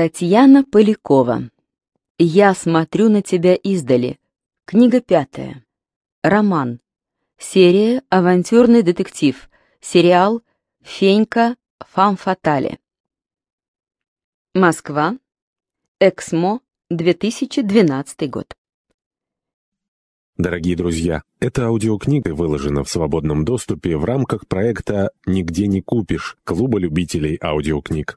Татьяна Полякова. «Я смотрю на тебя издали». Книга пятая. Роман. Серия «Авантюрный детектив». Сериал «Фенька Фам Фатале». Москва. Эксмо. 2012 год. Дорогие друзья, эта аудиокнига выложена в свободном доступе в рамках проекта «Нигде не купишь» Клуба любителей аудиокниг.